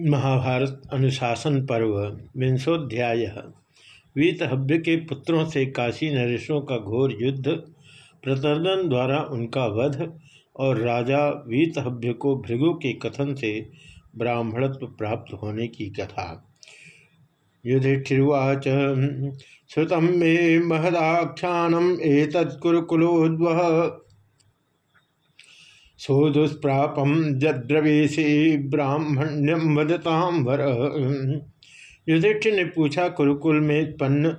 महाभारत अनुशासन पर्व, विंशोध्याय। वीतहव्य के पुत्रों से काशी नरेशों का घोर युद्ध, प्रतर्दन द्वारा उनका वध और राजा वीतहव्य को भृगु के कथन से ब्राह्मणत्व प्राप्त होने की कथा। युधिष्ठिर्वाच श्रुतम मे महदाख्यानम एतत्कुरुकुलोद्व सोदुष्प्रापम जद्रवेशी ब्राह्मण्यम वदताम वर। युधिष्ठिर ने पूछा कुरुकुल में पन्न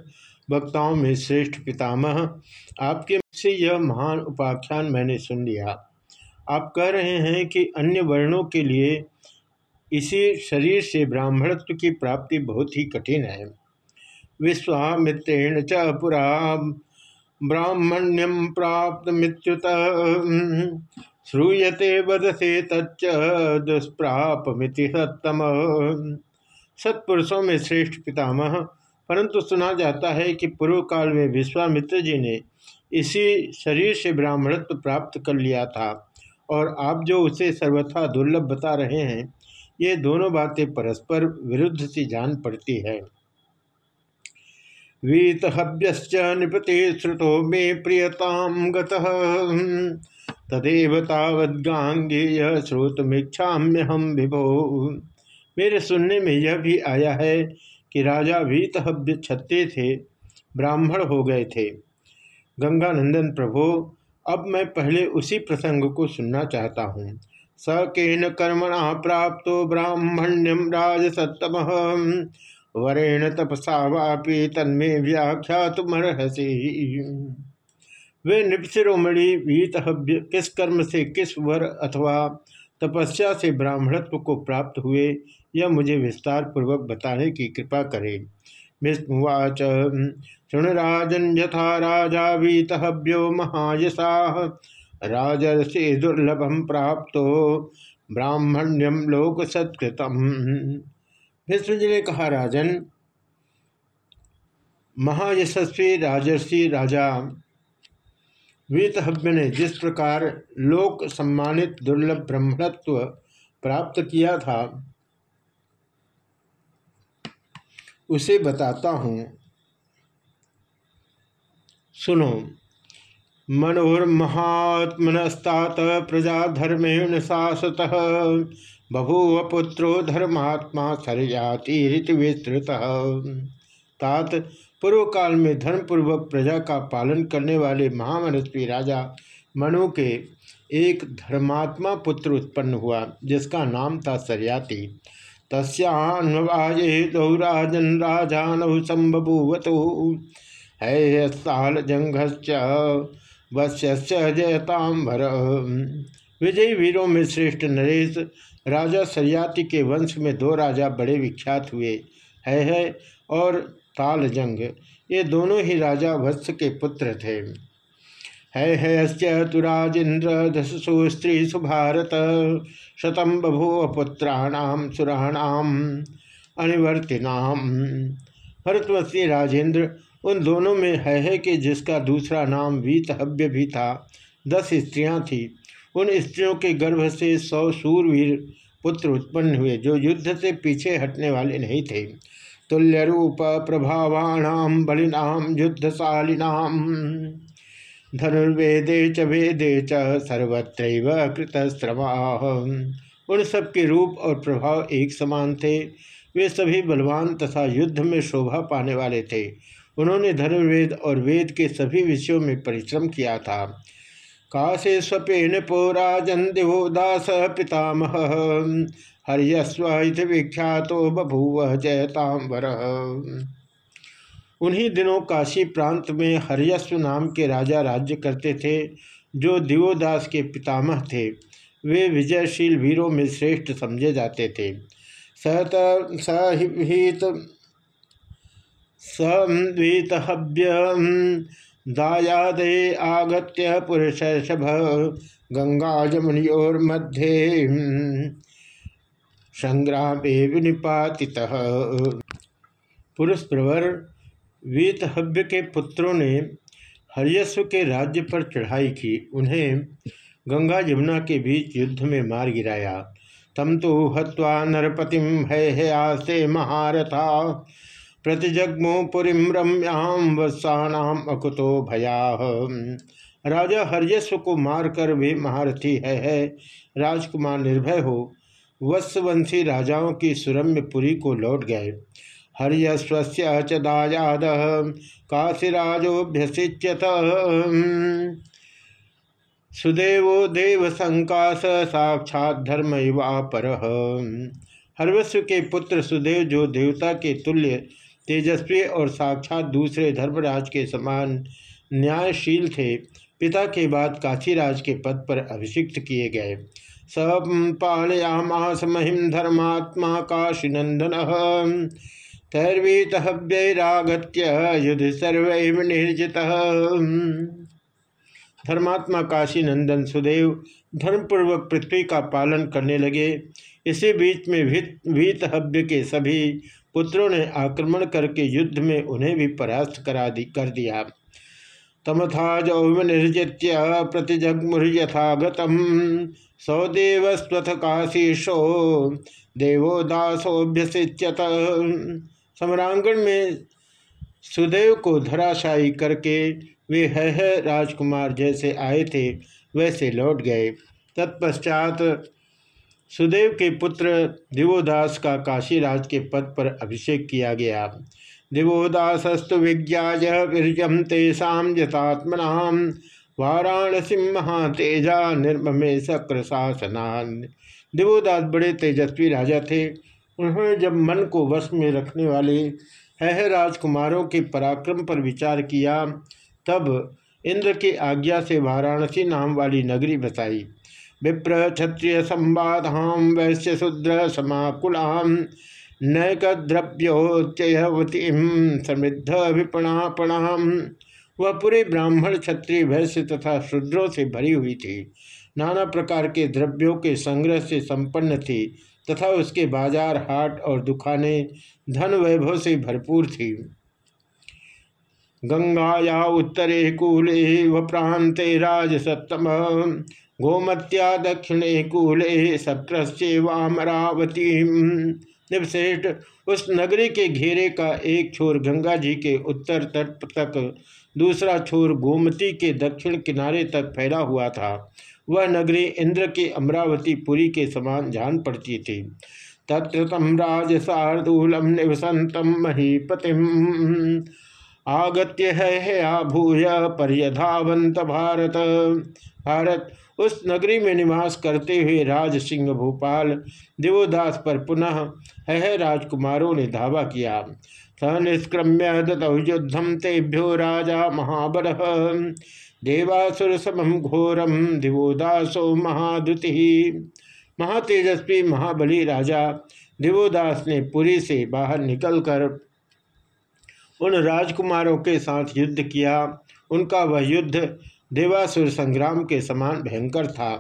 वक्ताओं में श्रेष्ठ पितामह, आपके से यह महान उपाख्यान मैंने सुन लिया। आप कह रहे हैं कि अन्य वर्णों के लिए इसी शरीर से ब्राह्मणत्व की प्राप्ति बहुत ही कठिन है। विश्वामित्रेण च पुरा ब्राह्मण्यम प्राप्त मित्युत श्रूयते वदसे तच्च दुष्प्रापमिति सत्तम। सत्पुरुषों में श्रेष्ठ पितामह, परंतु सुना जाता है कि पूर्व काल में विश्वामित्र जी ने इसी शरीर से ब्राह्मणत्व प्राप्त कर लिया था, और आप जो उसे सर्वथा दुर्लभ बता रहे हैं, ये दोनों बातें परस्पर विरुद्ध सी जान पड़ती है। वीतहव्यश्च निपते श्रुतो मे प्रियताम गतः। तदेव तावदगांगेय हम विभो। मेरे सुनने में यह भी आया है कि राजा वीतहव्य छत्ते थे, ब्राह्मण हो गए थे। गंगानंदन प्रभो, अब मैं पहले उसी प्रसंग को सुनना चाहता हूँ। स केन कर्मणा प्राप्त ब्राह्मण्यम राजसतम वरेण तपसा वापी तन्मे व्याख्या तुमर्हसी वे नृपशिरोमणि वीतहव्य किस कर्म से किस वर अथवा तपस्या से ब्राह्मणत्व को प्राप्त हुए, यह मुझे विस्तार पूर्वक बताने की कृपा करें। विष्णुवाच, शृणुराजन यथा राजा वीतहव्यो महायशा, राजर्षि दुर्लभम प्राप्त ब्राह्मण्यम लोक सत्कृतम विष्णु जी ने कहा, राजन, महायशस्वी राजर्षि राजा वीतहव्य ने जिस प्रकार लोक सम्मानित दुर्लभ ब्रह्मत्व प्राप्त किया था, उसे बताता हूँ। सुनो। मनोर्महात्मनस्तात प्रजा धर्मेण शासत, बभूव पुत्रो धर्मात्मा सरयाति विस्तृत। तात पूर्व काल में धर्मपूर्वक प्रजा का पालन करने वाले महामनस्वी राजा मनु के एक धर्मात्मा पुत्र उत्पन्न हुआ जिसका नाम था सरयाति। तस्वाये दौराजन राजानौ संबभूवतु। है वश्य जयतांबर विजयी वीरों में श्रेष्ठ नरेश राजा सरयाति के वंश में दो राजा बड़े विख्यात हुए। है, है और तालजंग ये दोनों ही राजा वत्स के पुत्र थे। है हयश्च तुराजेन्द्र दशसु स्त्री सुभारत शतम बभूव पुत्राणाम सुराणाम अनिवर्तिनाम भरतवशी राजेंद्र उन दोनों में है, है कि जिसका दूसरा नाम वीतहव्य भी था दस स्त्रियाँ थीं। उन स्त्रियों के गर्भ से सौ सूरवीर पुत्र उत्पन्न हुए जो युद्ध से पीछे हटने वाले नहीं थे। तुल्य रूप प्रभावाणाम बलिनाम युद्धशालिनाम धनुर्वेदे च वेदे च सर्वत्र कृतश्रवा उन सब के रूप और प्रभाव एक समान थे। वे सभी बलवान तथा युद्ध में शोभा पाने वाले थे। उन्होंने धनुर्वेद और वेद के सभी विषयों में परिश्रम किया था। काशे स्वपेन पोराजन दिवो दास पितामह। हरियस्व विख्यातो बभूव जयतांबर उन्हीं दिनों काशी प्रांत में हरियस्व नाम के राजा राज्य करते थे, जो दिवोदास के पितामह थे। वे विजयशील वीरों में श्रेष्ठ समझे जाते थे। सत सहित संवीतहव्य दायादे आगत्य पुरुष गंगा जमुनियोर मध्य संग्राम विनिपाति पुरुष प्रवर वीतहव्य के पुत्रों ने हरियस्व के राज्य पर चढ़ाई की। उन्हें गंगा यमुना के बीच युद्ध में मार गिराया। तम तो हवा नरपतिम है हयास्ते महारथा। प्रतिजग्मो पुरीम रम्याम वत्सानाम अकुतो भया। राजा हरयस्व को मारकर वे महारथी है, है। राजकुमार निर्भय हो वत्सवंशी राजाओं की सुरम्य पुरी को लौट गए। हरियस्व च दायाद काशीराजोभ्यसिच्यत। सुदेवो देव संकाश साक्षात धर्म पर हरवस्व के पुत्र सुदेव जो देवता के तुल्य, तेजस्वी और साक्षात दूसरे धर्मराज के समान न्यायशील थे, पिता के बाद काशीराज के पद पर अभिषिक्त किए गए। सपालयामास महिम धर्मात्मा काशीनंदन तैर्वीत हव्यरागत्य युद्ध सर्व निर्जित। धर्मात्मा काशी नंदन सुदेव धर्मपूर्वक पृथ्वी का पालन करने लगे। इसी बीच में वीत हव्य के सभी पुत्रों ने आक्रमण करके युद्ध में उन्हें भी परास्त करा दी, कर दिया। तमथा जौ निर्जित्य प्रतिजगमुर्यथागतम। सौदेव स्वथ काशीशो देवोदासोभ्यसिच्यत सम्रांगण में सुदेव को धराशायी करके वे है है राजकुमार जैसे आए थे, वैसे लौट गए। तत्पश्चात सुदेव के पुत्र दिवोदास का काशीराज के पद पर अभिषेक किया गया। दिवोदासस्तु विज्ञा वीरजम तेषा यथात्मना वाराणसी महातेजा निर्ममे शक्र शासनान दिवोदास बड़े तेजस्वी राजा थे। उन्होंने जब मन को वश में रखने वाले है राजकुमारों के पराक्रम पर विचार किया, तब इंद्र की आज्ञा से वाराणसी नाम वाली नगरी बसाई। विप्र, क्षत्रिय संवादाम वैश्य शूद्र समाकुलाम नैक द्रव्योच्चयवतीम समृद्ध विपणापणाम वह पूरे ब्राह्मण क्षत्रिय वैश्य तथा शूद्रों से भरी हुई थी। नाना प्रकार के द्रव्यों के संग्रह से संपन्न थी तथा उसके बाज़ार, हाट और दुकानें धन वैभव से भरपूर थी। गंगाया उत्तरे कूले व प्रांते राजसत्तम, गोमत्या दक्षिणे कूले सत्रस्यवामरावती निवश्रेष्ठ उस नगरी के घेरे का एक छोर गंगा जी के उत्तर तट तक दूसरा छोर गोमती के दक्षिण किनारे तक फैला हुआ था। वह नगरी इंद्र के अमरावती पुरी के समान जान पड़ती थी। तत्र तम राज शार्दूलम निवसंतम महीपतिम। आगत्य है आभूय पर्यधावंत भारत। भारत उस नगरी में निवास करते हुए राज सिंह भोपाल दिवोदास पर पुनः है राजकुमारों ने धावा किया। स निष्क्रम्य दतौ युद्धम तेभ्यो राजा महाबल। देवासुर समम घोरम दिवोदासो महादुति महातेजस्वी महाबली राजा दिवोदास ने पुरी से बाहर निकलकर उन राजकुमारों के साथ युद्ध किया। उनका वह युद्ध देवासुर संग्राम के समान भयंकर था।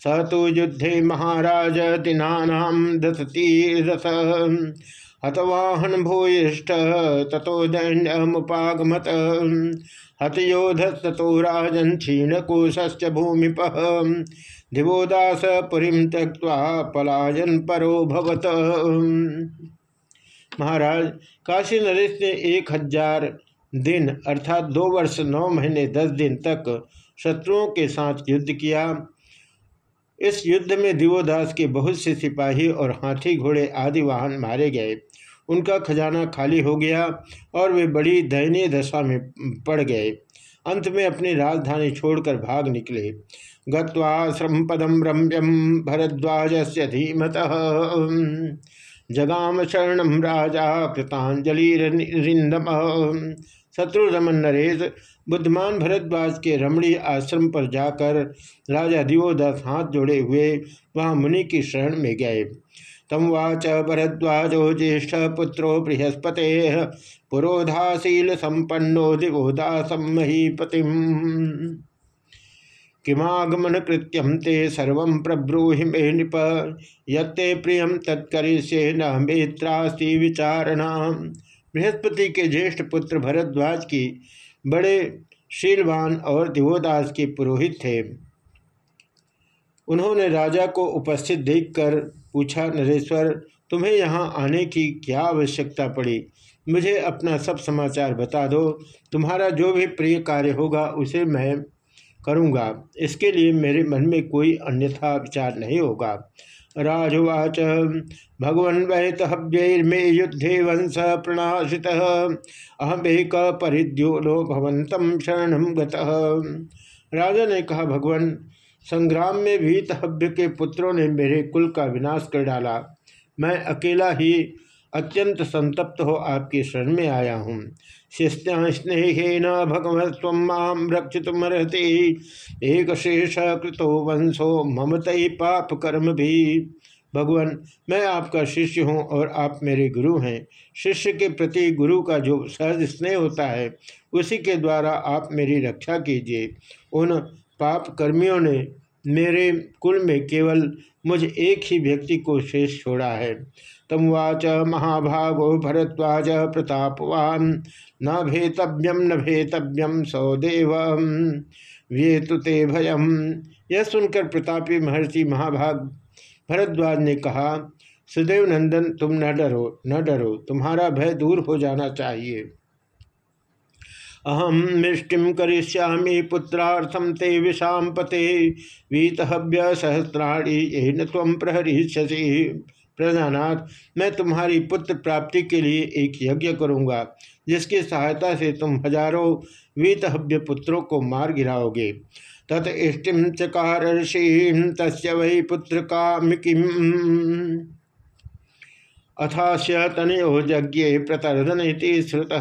स तो युद्धे महाराज दिनानाम दशतीरथ हतवाहन भूयिष्ठ, ततो दैन्यमुपागमत ततो राजन क्षीण कोशश्च भूमिप। दिवोदास पुरी त्यक्वा पलायन परो भवत। महाराज, काशी नरेश ने एक हज़ार दिन, अर्थात दो वर्ष, नौ महीने, दस दिन तक शत्रुओं के साथ युद्ध किया। इस युद्ध में दिवोदास के बहुत से सिपाही और हाथी घोड़े आदि वाहन मारे गए। उनका खजाना खाली हो गया और वे बड़ी दयनीय दशा में पड़ गए। अंत में अपनी राजधानी छोड़कर भाग निकले। गत्वाश्रम पदम रम्यम भरद्वाज से धीमत। जगाम शरण राजा कृतांजलि रिंदम शत्रुरमन नरेश, बुद्धमान भरद्वाज के रमणी आश्रम पर जाकर राजा दिवोदास हाथ जोड़े हुए वहाँ मुनि की शरण में गए। तम वाच भरद्वाजो ज्येष्ठ पुत्रो बृहस्पते। पुरोधाशील संपन्नो महीपतिम। किमागमन कृत्यम ते सर्व प्रब्रूहि मे नृप। ये प्रिय तत्करिष्ये न मेत्रास्ति विचारणा बृहस्पति के ज्येष्ठ पुत्र भरद्वाज की बड़े शीलवान और दिवोदास के पुरोहित थे। उन्होंने राजा को उपस्थित देखकर पूछा, नरेश्वर, तुम्हें यहाँ आने की क्या आवश्यकता पड़ी? मुझे अपना सब समाचार बता दो। तुम्हारा जो भी प्रिय कार्य होगा, उसे मैं करूँगा। इसके लिए मेरे मन में कोई अन्यथा विचार नहीं होगा। राजुवाच, भगवन वैत हव्यर्मे युद्धे वंश प्रणाशित, अहमेक परिद्योलो भवंतम शरण राजा ने कहा, भगवान संग्राम में भी हव्य के पुत्रों ने मेरे कुल का विनाश कर डाला। मैं अकेला ही अत्यंत संतप्त हो आपकी शरण में आया हूँ। शिष्या स्नेह न भगवत माम रक्षितुमर्हति एक शेष कृतो वंशो ममतई पाप कर्म भी। भगवान, मैं आपका शिष्य हूँ और आप मेरे गुरु हैं। शिष्य के प्रति गुरु का जो सहज स्नेह होता है, उसी के द्वारा आप मेरी रक्षा कीजिए। उन पाप कर्मियों ने मेरे कुल में केवल मुझ एक ही व्यक्ति को शेष छोड़ा है। तमुवाच महाभागो भरद्वाज प्रतापवान। न भेतव्यम न भेतव्यम सौदेव व्येतु ते भयम। यह सुनकर प्रतापी महर्षि महाभाग भरद्वाज ने कहा, सुदेव नंदन, तुम न डरो न डरो, तुम्हारा भय दूर हो जाना चाहिए। अहम मिष्टि करिष्यामी पुत्रार्थम ते विषाम पते। वीतहव्य सहस्राणी ये न तम प्रजानाथ मैं तुम्हारी पुत्र प्राप्ति के लिए एक यज्ञ करूँगा, जिसकी सहायता से तुम हज़ारों वीतहव्य पुत्रों को मार गिराओगे। तत इष्टिम चकार ऋषि तस् वही पुत्र कामिकीम अथास्य तनयो यज्ञ प्रतर्दन श्रुत।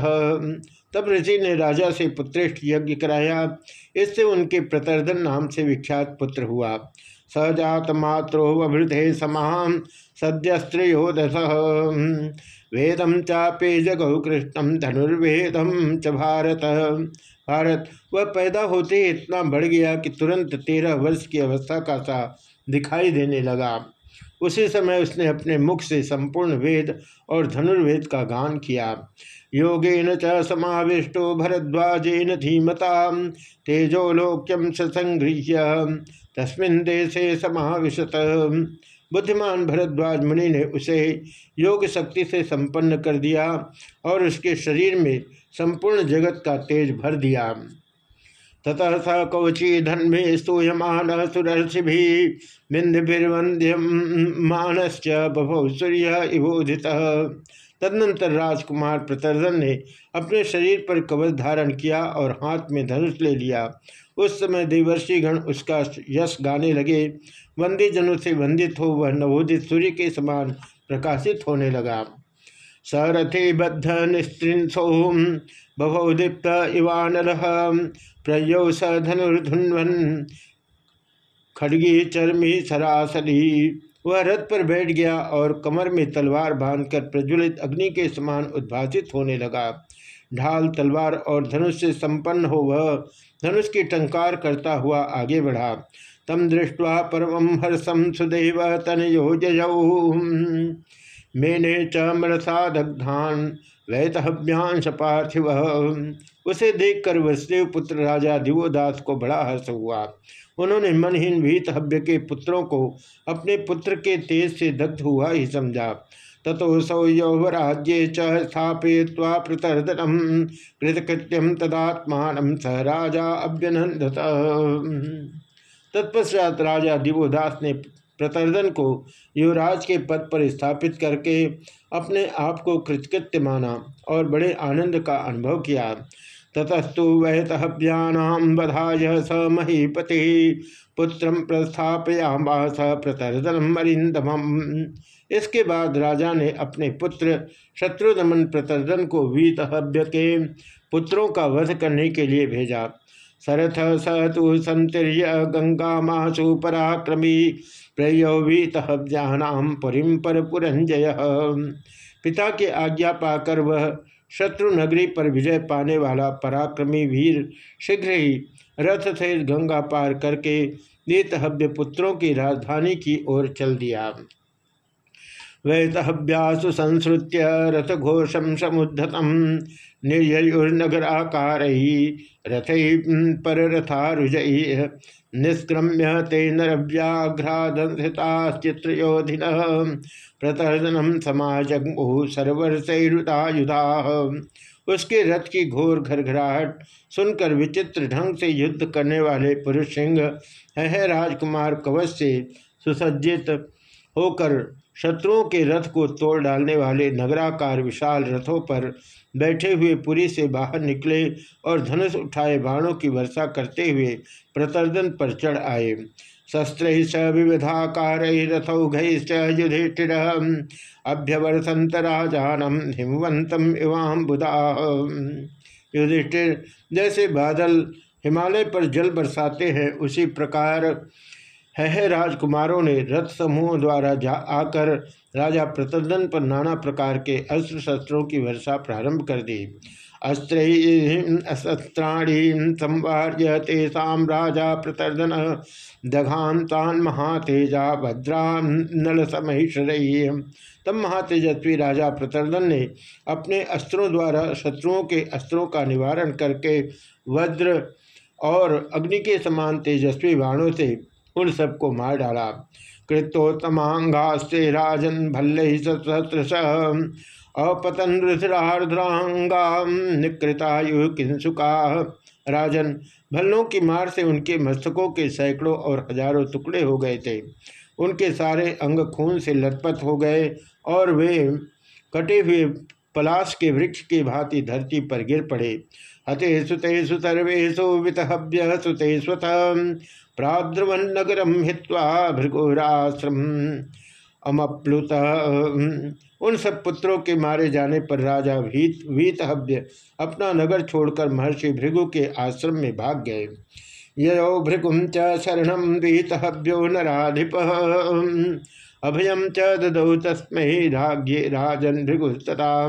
तब ऋषि ने राजा से पुत्रेष्ठ यज्ञ कराया। इससे उनके प्रतर्दन नाम से विख्यात पुत्र हुआ। सजात मात्रो वृद्धे समान सद्यस्त्रियोदश वेदम चापे जगौ कृष्णम धनुर्वेदम च भारत। भारत, वह पैदा होते ही इतना बढ़ गया कि तुरंत तेरह वर्ष की अवस्था का सा दिखाई देने लगा। उसी समय उसने अपने मुख से संपूर्ण वेद और धनुर्वेद का गान किया। योगेन च समाविष्टो भरद्वाजेन धीमता तेजोलोक्यम संगृह्य। तस्मिन देशे समाविशत। बुद्धिमान भरद्वाज मुनि ने उसे योग शक्ति से संपन्न कर दिया और उसके शरीर में संपूर्ण जगत का तेज भर दिया। ततः स कवची धन्मे स्तूयमान सुरर्षि बिंदुर्वंद्यम मानश्च बभौ सूर्य इवोधित तदनंतर राजकुमार प्रतर्दन ने अपने शरीर पर कवच धारण किया और हाथ में धनुष ले लिया। उस समय देवर्षि गण उसका यश गाने लगे। वंदी जनों से वंदित हो वह नवोदित सूर्य के समान प्रकाशित होने लगा। सरथे बद्ध निस्त्रिंसो बभौ दीप्त इवानल प्रयो स धनुर्धुन्वन खड़गी चरमी सरासरी वह रथ पर बैठ गया और कमर में तलवार बांधकर प्रज्वलित अग्नि के समान उद्भाषित होने लगा। ढाल, तलवार और धनुष से संपन्न हो वह धनुष की टंकार करता हुआ आगे बढ़ा। तम दृष्टवा परम हर्षम सुदेव योज मेने च मृषा दग्धान वैतहभ्यांश पार्थिव उसे देखकर वसुदेव पुत्र राजा दिवोदास को बड़ा हर्ष हुआ। उन्होंने मनहीन भीतहव्य के पुत्रों को अपने पुत्र के तेज से दग्ध हुआ ही समझा। ततो सौ यौवराज्ये स्थापय्वा प्रतर्दनम कृतकृत्यम तदात्मान स राजा अभ्यनंदत तत्पश्चात राजा दिवोदास ने प्रतर्दन को युवराज के पद पर स्थापित करके अपने आप को कृतकृत्य माना और बड़े आनंद का अनुभव किया। ततस्तु वहतहव्याम बधाय स महीपति, पुत्र प्रस्थापयामास प्रतर्दनम मरिंदम इसके बाद राजा ने अपने पुत्र शत्रुदमन प्रतर्दन को वीतहव्य के पुत्रों का वध करने के लिए भेजा। सरथ स तु संतिर्य गंगा मासु पराक्रमी प्रयो वीतहव्याम पुरीम पर पुरंजय। पिता के आज्ञा पाकर वह शत्रु नगरी पर विजय पाने वाला पराक्रमी वीर शीघ्र ही रथ से गंगा पार करके नीतहव्य पुत्रों की राजधानी की ओर चल दिया। वैतहव्यासु संसृत्य रथघोषम समुद्धतम निर्युर्नगराकार रथ पर रथारुजय निष्क्रम्य ते नरव्याघ्राधिताश्चित्रोधिन प्रतर्दनम समाजगु सर्वर्षयुधा उसके रथ की घोर घरघराहट सुनकर विचित्र ढंग से युद्ध करने वाले पुरुष सिंह है राजकुमार कवच से सुसज्जित होकर शत्रुओं के रथ को तोड़ डालने वाले नगराकार विशाल रथों पर बैठे हुए पुरी से बाहर निकले और धनुष उठाए बाणों की वर्षा करते हुए प्रतर्दन पर चढ़ आए। शस्त्र स विविधाकार रथौघ युधिष्ठिर। अभ्यवर्षंत राजानम हिमवंतम इवाम बुधा। युधिष्ठिर जैसे बादल हिमालय पर जल बरसाते हैं, उसी प्रकार है राजकुमारों ने रथ समूह द्वारा जा आकर राजा प्रतदन पर नाना प्रकार के अस्त्र शस्त्रों की वर्षा प्रारंभ कर दी। अस्त्राणी संवार्य तेषा राजा प्रतर्दन दघान महातेजा भद्रा नल समहिषर तब महातेजस्वी राजा प्रतर्दन ने अपने अस्त्रों द्वारा शत्रुओं के अस्त्रों का निवारण करके वज्र और अग्नि के समान तेजस्वी बाणों से उन सबको मार डाला। कृतोत्तमांगास्ते राजन भल्ल सहस्रश अपतन रुद्रार्द्रांगा निकृतायु किंसुका। राजन, भल्लों की मार से उनके मस्तकों के सैकड़ों और हज़ारों टुकड़े हो गए थे। उनके सारे अंग खून से लथपथ हो गए और वे कटे हुए पलाश के वृक्ष की भांति धरती पर गिर पड़े। हतेषु तेषु सर्वेशु वितहव्य सुते प्राद्रवन्नगरम हित्वा भृगुराश्रम अमप्लुत। उन सब पुत्रों के मारे जाने पर राजा वीत वीतहव्य अपना नगर छोड़कर महर्षि भृगु के आश्रम में भाग गए। यो भृगुम च शरण वीतहव्यो नाधिप अभयम च ददौ तस्मै राज्य राजन भृगुस्तता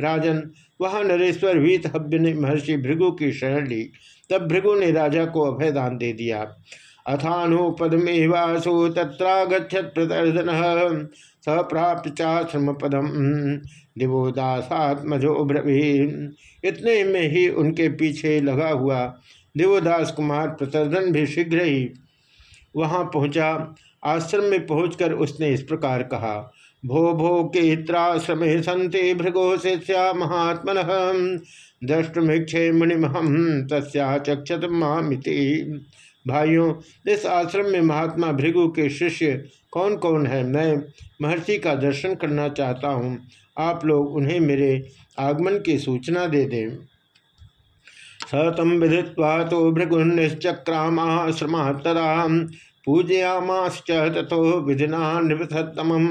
राजन, वहाँ नरेश्वर वीतहव्य ने महर्षि भृगु की शरण ली। तब भृगु ने राजा को अभयदान दे दिया। अथानुपदमेवासु तत्रागछत प्रदर्शन। सप्राप्त चाश्रम पदम दिवोदासात्मजो ब्रवी इतने में ही उनके पीछे लगा हुआ दिवोदास कुमार प्रतर्दन भी शीघ्र ही वहाँ पहुँचा। आश्रम में पहुंचकर उसने इस प्रकार कहा भो भो केत्राश्रमे संते भृगो शिष्या महात्मन। दृष्टमीक्षे मुनिमहम तस्या चक्षत मामिति। भाइयों, इस आश्रम में महात्मा भृगु के शिष्य कौन कौन है? मैं महर्षि का दर्शन करना चाहता हूँ। आप लोग उन्हें मेरे आगमन की सूचना दे दें। सतम विधित्वा तो भृगुनिश्चक्रामाश्रमा तदा पूजयामाश्च तथो विधिना नृपतम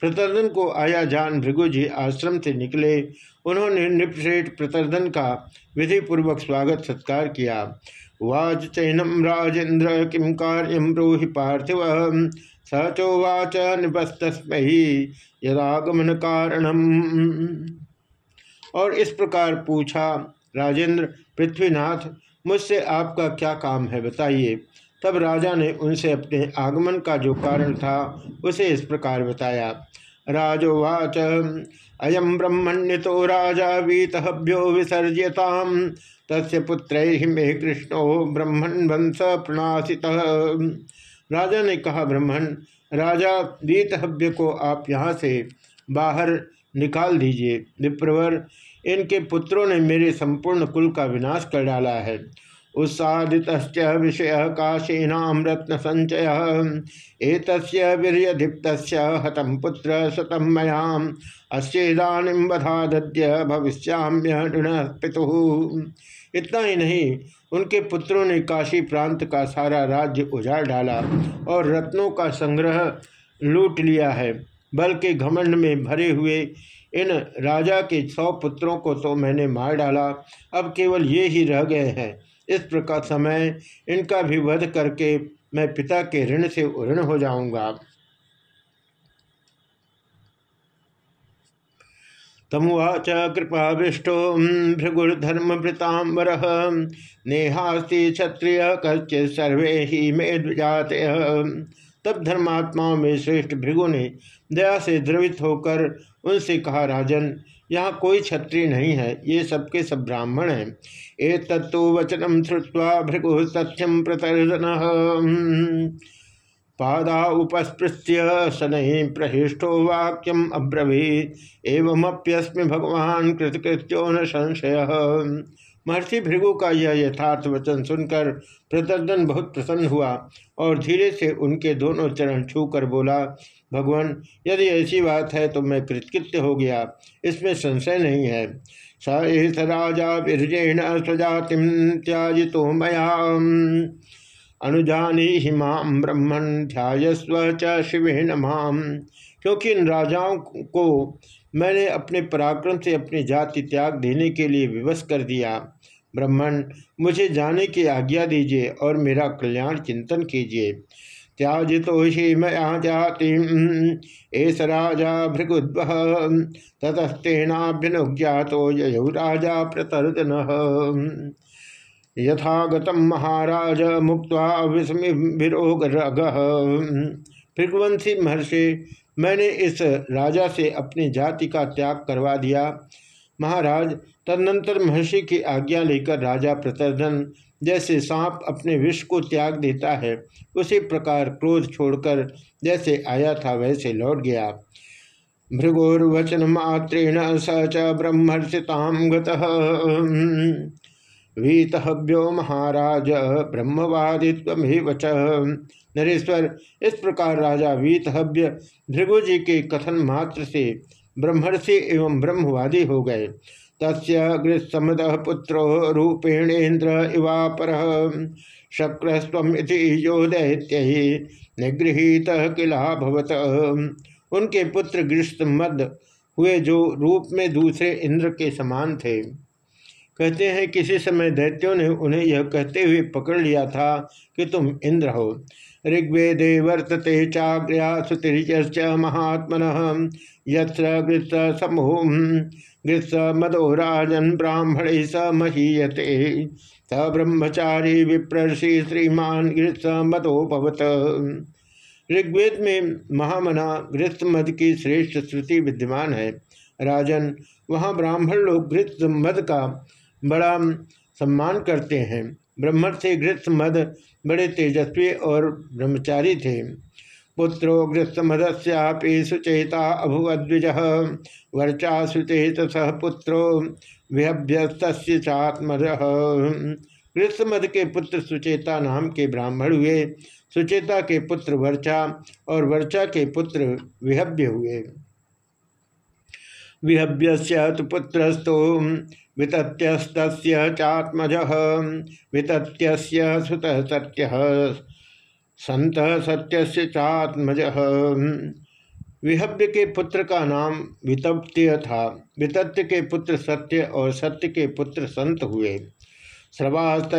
प्रतर्दन को आया जान भृगु जी आश्रम से निकले। उन्होंने निपश्रेठ प्रतर्दन का विधिपूर्वक स्वागत सत्कार किया। वाच चैनम राजेन्द्र किम कार्यम ब्रूहि पार्थिव। स चोवाच निपस्तस्मै यदागमन कारणम। और इस प्रकार पूछा, राजेंद्र, पृथ्वीनाथ, मुझसे आपका क्या काम है बताइए। तब राजा ने उनसे अपने आगमन का जो कारण था, उसे इस प्रकार बताया। राजोवाच अयम ब्रह्मण्य तो राजा वीतहभ्यो विसर्जताम तस्य पुत्र मे कृष्णो ब्रह्मण वंश प्रणाशित राजा ने कहा ब्रह्मण राजा वीतहभ्य को आप यहाँ से बाहर निकाल दीजिए। विप्रवर, इनके पुत्रों ने मेरे संपूर्ण कुल का विनाश कर डाला है। उत्सादित विषय काशीनाम रत्न संचय एक वीरदीप्त हतम पुत्र शतम मयाम। अस्ेदानीम बधाद्य भविष्याम्य पितु। इतना ही नहीं, उनके पुत्रों ने काशी प्रांत का सारा राज्य उजाड़ डाला और रत्नों का संग्रह लूट लिया है। बल्कि घमंड में भरे हुए इन राजा के सौ पुत्रों को तो मैंने मार डाला। अब केवल ये ही रह गए हैं। इस प्रकार समय इनका भी वध करके मैं पिता के ऋण से ऋण हो जाऊँगा। तमुवाच कृपाविष्टो भृगुर्धर्मभृतांबर नेहास्ति क्षत्रिय कच्चे सर्वे ही मे द्विजात तब धर्मात्माओं में श्रेष्ठ भृगु ने दया से द्रवित होकर उनसे कहा, राजन यहाँ कोई क्षत्रिय नहीं है, ये सबके सब ब्राह्मण हैं। ए तत्व वचनम श्रुवा भृगु सत्यम प्रतर्दन पादा उपस्पृश्य शनि प्रहिष्ठो वाक्यम अब्रवीत, एवमप्यस्मि भगवान कृतकृत्यो न संशय। महर्षि भृगु का यह यथार्थ वचन सुनकर प्रतर्दन बहुत प्रसन्न हुआ और धीरे से उनके दोनों चरण छूकर बोला, भगवान, यदि ऐसी बात है तो मैं कृतकृत्य हो गया। इसमें संशय नहीं है। स राजा विरजेण स्वजातिम त्याजि तो मया अनुजानी हिमाम ब्रह्मण ध्यायस्व च शिवेन माम क्योंकि इन राजाओं को मैंने अपने पराक्रम से अपनी जाति त्याग देने के लिए विवश कर दिया। ब्रह्मण मुझे जाने की आज्ञा दीजिए और मेरा कल्याण चिंतन कीजिए। त्याजितो ही मया जाति एस राजा भृगुद्व ततस्तेनाभ्यनुज्ञातो ययौ राजा प्रतर्दन। यथागत महाराज मुक्त विस्मिरोग भृगुवंशी महर्षि, मैंने इस राजा से अपनी जाति का त्याग करवा दिया। महाराज, तदनंतर महर्षि की आज्ञा लेकर राजा प्रतर्धन जैसे सांप अपने विष को त्याग देता है, उसी प्रकार क्रोध छोड़कर जैसे आया था वैसे लौट गया। भृगोर्वचन मात्रेण स च ब्रह्मर्षिताम वीतहव्यो महाराज ब्रह्मवादित्व च। नरेश्वर, इस प्रकार राजा वीतहव्य भृगु जी के कथन मात्र से ब्रह्मर्षि एवं ब्रह्मवादी हो गए। तस्य गृहसमद पुत्रो रूपेणेन्द्र इवापर। शक्रस्वमिति यो दैत्य निगृहीत किला भवत उनके पुत्र गृहमद हुए जो रूप में दूसरे इंद्र के समान थे। कहते हैं, किसी समय दैत्यों ने उन्हें यह कहते हुए पकड़ लिया था कि तुम इंद्र हो। ऋग्वेदे वर्तते चाग्र्या सुतिर्च महात्मन गृत्स समूह गृत्स मदो राजन ब्राह्मण स महीयते। स ब्रह्मचारी विप्रषि श्रीमान गृत्स मदो भवत। ऋग्वेद में महामना गृत्स मद की श्रेष्ठ श्रुति विद्यमान है। राजन, वहाँ ब्राह्मण लोग गृत्स मद का बड़ा सम्मान करते हैं। ब्रह्मण से गृत्स मद बड़े तेजस्वी और ब्रह्मचारी थे। पुत्रो गृत्समदस्यापि सुचेता अभुवद्विज वर्चा सुचेत सह पुत्रो विहभ्यस्त चात्मज। गृत्समद के पुत्र सुचेता नाम के ब्राह्मण हुए। सुचेता के पुत्र वर्चा और वर्चा के पुत्र विहभ्य हुए। विहभ्य तो पुत्रस्तो वितत्यस्त चात्मज वितत्य सुत सत्य संत सत्य चात्मज। विहव्य के पुत्र का नाम वितप्त्य था। वितत्य के पुत्र सत्य और सत्य के पुत्र संत हुए। श्रवास्त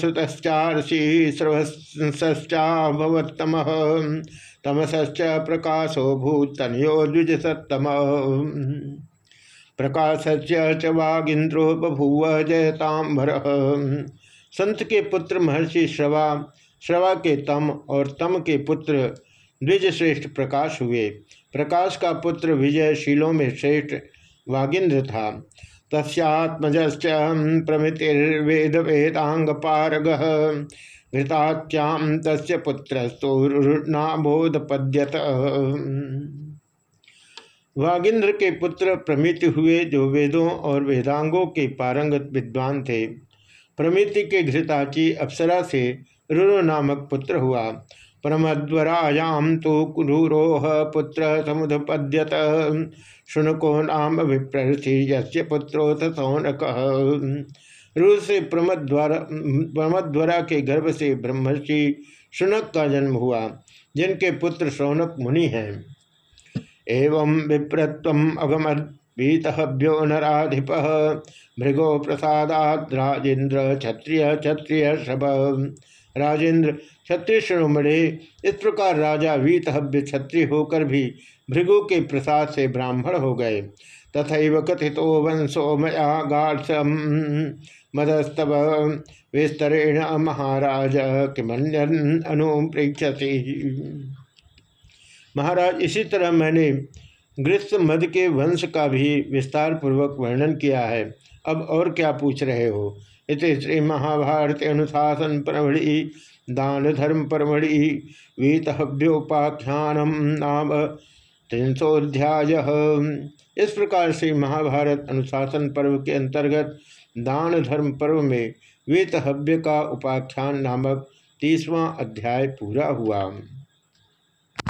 सुतश्चार्षि श्रवश्चाभवत्तम तमसश्च प्रकाशो भूत तनयो द्विज सत्तम प्रकाश च वागिंद्रो बभूव जयतांबर संत के पुत्र महर्षि श्रवा श्रवा के तम और तम के पुत्र द्विजश्रेष्ठ प्रकाश हुए। प्रकाश का पुत्र विजयशीलों में श्रेष्ठ वागिंद्र था। तस्यात्मज प्रमितिर्वेद वेदांग पारग घृताच्याम तस्य पुत्र पद्यत वागिंद्र के पुत्र प्रमित हुए जो वेदों और वेदांगों के पारंगत विद्वान थे। प्रमिति के घृताची अप्सरा से रुरु नामक पुत्र हुआ। परमध्वरायाम तो कुरूरोह पुत्र समुदपद्यत शुनको नाम विप्रथि यस्य पुत्रोथ सौनक रूस से प्रमद्वारा, प्रमद्वरा के गर्भ से ब्रह्मर्षि शुनक का जन्म हुआ, जिनके पुत्र शौनक मुनि हैं। एवं विप्रत्व अगमद्भीतभ्यो नराधिप भृगो प्रसादात राजेन्द्र क्षत्रिय क्षत्रिय शब। राजेंद्र क्षत्रिय श्रोमणे इस प्रकार राजा वीतहव्य क्षत्रिय होकर भी भृगु के प्रसाद से ब्राह्मण हो गए। तथा कथितो वंशो मया मदस्तव विस्तरेण महाराज किमन्यन अनुप्रेक्षसी महाराज, इसी तरह मैंने ग्रीष्म मद के वंश का भी विस्तार पूर्वक वर्णन किया है। अब और क्या पूछ रहे हो? इत श्री महाभारत अनुशासन परमढ़ि दान धर्म परमढ़ि वीतहव्योपाख्यानम नाम त्रिंशोध्याय इस प्रकार से महाभारत अनुशासन पर्व के अंतर्गत दान धर्म पर्व में वेतहव्य का उपाख्यान नामक तीसवां अध्याय पूरा हुआ।